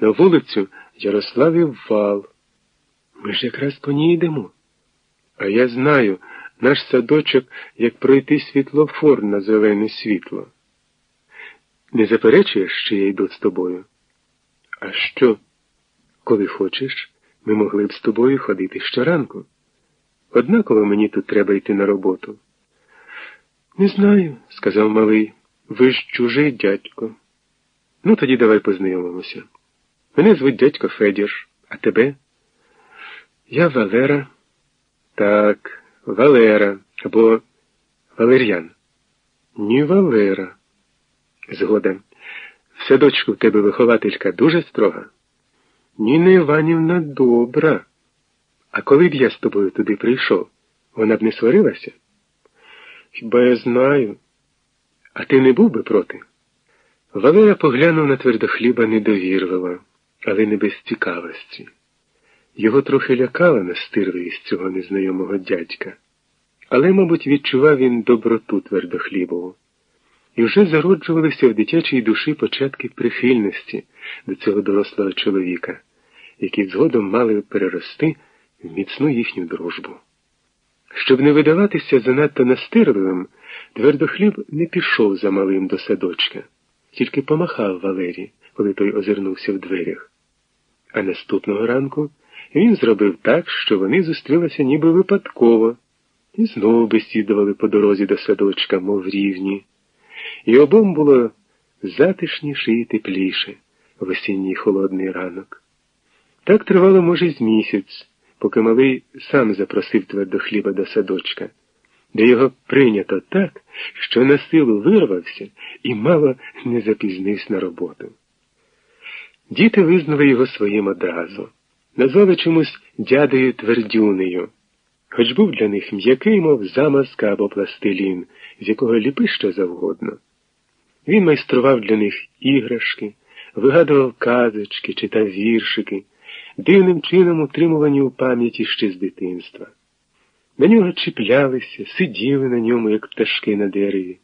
на вулицю Ярославів вал. Ми ж якраз по ній йдемо. А я знаю, наш садочок, як пройти світлофор на зелене світло. Не заперечуєш, що я йду з тобою? А що? Коли хочеш, ми могли б з тобою ходити щоранку. Однаково мені тут треба йти на роботу. Не знаю, сказав малий. Ви ж чужий дядько. Ну, тоді давай познайомимося. Мене звуть дядько Федір, а тебе? Я Валера. Так, Валера або Валер'ян. Ні, Валера. Згода. В садочку в тебе вихователька дуже строга. Ніна Іванівна добра. А коли б я з тобою туди прийшов, вона б не сварилася? Хіба я знаю? А ти не був би проти? Валера поглянув на твердохліба недовірливо, але не без цікавості. Його трохи лякала настирливість цього незнайомого дядька, але, мабуть, відчував він доброту твердохлібову. І вже зароджувалися в дитячій душі початки прихильності до цього дорослого чоловіка, які згодом мали перерости в міцну їхню дружбу. Щоб не видаватися занадто настирливим, твердохліб не пішов за малим до садочка, тільки помахав Валері, коли той озирнувся в дверях. А наступного ранку він зробив так, що вони зустрілися ніби випадково, і знову бесідували по дорозі до садочка, мов рівні. І обом було затишніше і тепліше в осінній холодний ранок. Так тривало, може, з місяць поки малий сам запросив твердо хліба до садочка, де його прийнято так, що на силу вирвався і мало не запізнився на роботу. Діти визнали його своїм одразу, назвали чомусь дядею твердюнею, хоч був для них м'який, мов замазка або пластилін, з якого ліпи що завгодно. Він майстрував для них іграшки, вигадував казочки, читав віршики дивним чином утримувані у пам'яті ще з дитинства. На нього чіплялися, сиділи на ньому, як пташки на дереві,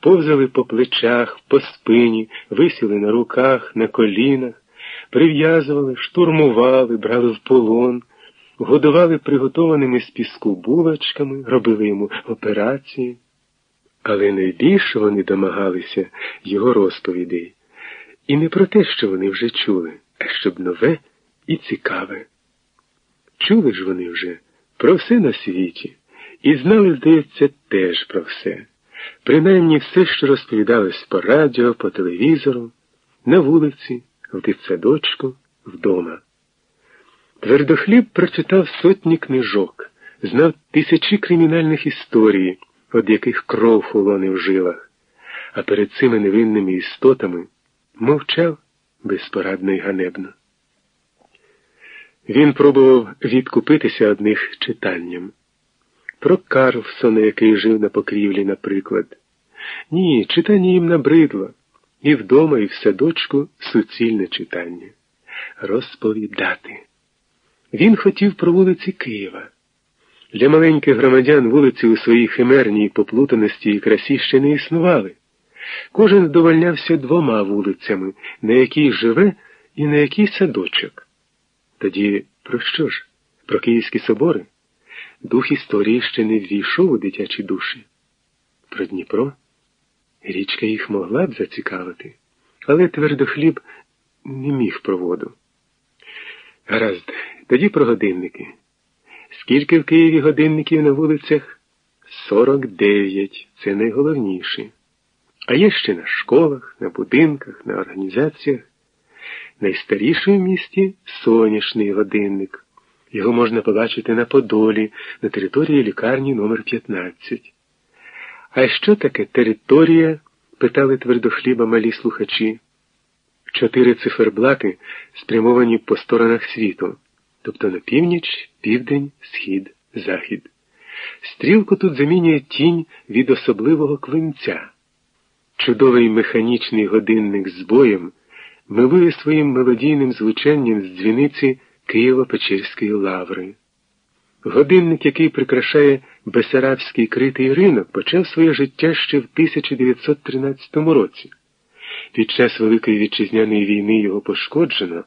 повзали по плечах, по спині, висіли на руках, на колінах, прив'язували, штурмували, брали в полон, годували приготованими з піску булочками, робили йому операції. Але найбільше вони домагалися його розповідей. І не про те, що вони вже чули, а щоб нове і цікаве. Чули ж вони вже про все на світі, і знали, здається, теж про все, принаймні все, що розповідалось по радіо, по телевізору, на вулиці, в дитсадочку, вдома. Твердохліб прочитав сотні книжок, знав тисячі кримінальних історій, від яких кров холоне в жилах, а перед цими невинними істотами мовчав безпорадно й ганебно. Він пробував відкупитися од них читанням. Про Карлсона, який жив на покрівлі, наприклад. Ні, читання їм набридло. І вдома, і в садочку суцільне читання. Розповідати. Він хотів про вулиці Києва. Для маленьких громадян вулиці у своїй химерній поплутаності і красі ще не існували. Кожен здовольнявся двома вулицями, на якій живе і на який садочок. Тоді про що ж? Про Київські собори? Дух історії ще не ввійшов у дитячі душі. Про Дніпро? Річка їх могла б зацікавити, але твердохліб не міг про воду. Гаразд, тоді про годинники. Скільки в Києві годинників на вулицях? Сорок дев'ять. Це найголовніше. А є ще на школах, на будинках, на організаціях. Найстаріший в місті сонячний годинник. Його можна побачити на Подолі, на території лікарні номер 15 А що таке територія? питали твердохліба малі слухачі. Чотири циферблати спрямовані по сторонах світу, тобто на північ, південь, схід, захід. Стрілку тут замінює тінь від особливого клинця. Чудовий механічний годинник з боєм милує своїм мелодійним звучанням з дзвіниці Києво-Печерської лаври. Годинник, який прикрашає Бесарабський критий ринок, почав своє життя ще в 1913 році. Під час Великої Вітчизняної війни його пошкоджено,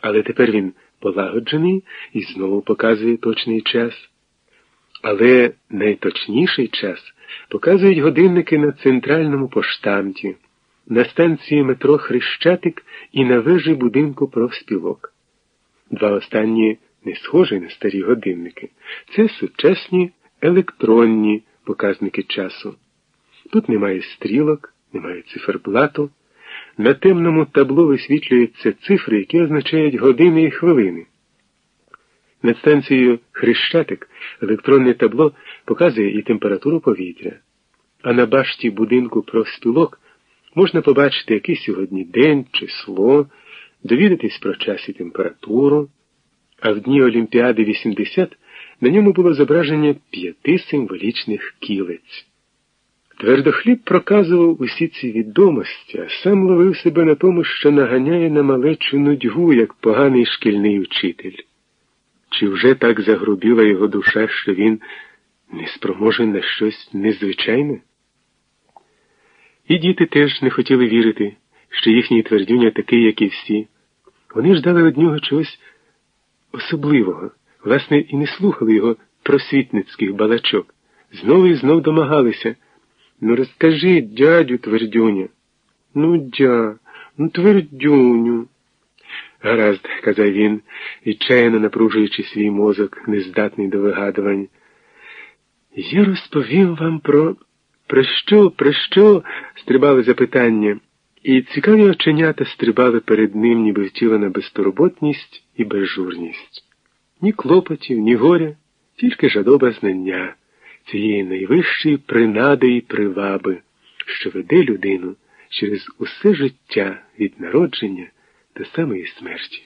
але тепер він полагоджений і знову показує точний час. Але найточніший час показують годинники на центральному поштамті, на станції метро Хрещатик і на вежі будинку профспілок. Два останні не схожі на старі годинники. Це сучасні електронні показники часу. Тут немає стрілок, немає циферблату. На темному табло висвітлюються цифри, які означають години і хвилини. Над станцією Хрещатик електронне табло показує і температуру повітря, а на башті будинку профспілок можна побачити, який сьогодні день, число, довідатись про час і температуру, а в дні Олімпіади 80 на ньому було зображення п'яти символічних кілець. Твердохліб проказував усі ці відомості, а сам ловив себе на тому, що наганяє на малечу нудьгу, як поганий шкільний учитель. Чи вже так загрубіла його душа, що він не спроможен на щось незвичайне? І діти теж не хотіли вірити, що їхній твердюня такий, як і всі. Вони ждали від нього чогось особливого, власне, і не слухали його просвітницьких балачок. Знову і знов домагалися. Ну, розкажи, дядю твердюня. Ну, дя, ну, твердюню. Гаразд, казав він, відчаяно напружуючи свій мозок, нездатний до вигадувань. Я розповім вам про. Про що, про що? стрибали запитання, і цікаві оченята стрибали перед ним, ніби втілена безтурботність і безжурність. Ні клопотів, ні горя, тільки жадоба знання цієї найвищої принади і приваби, що веде людину через усе життя від народження до самої смерті.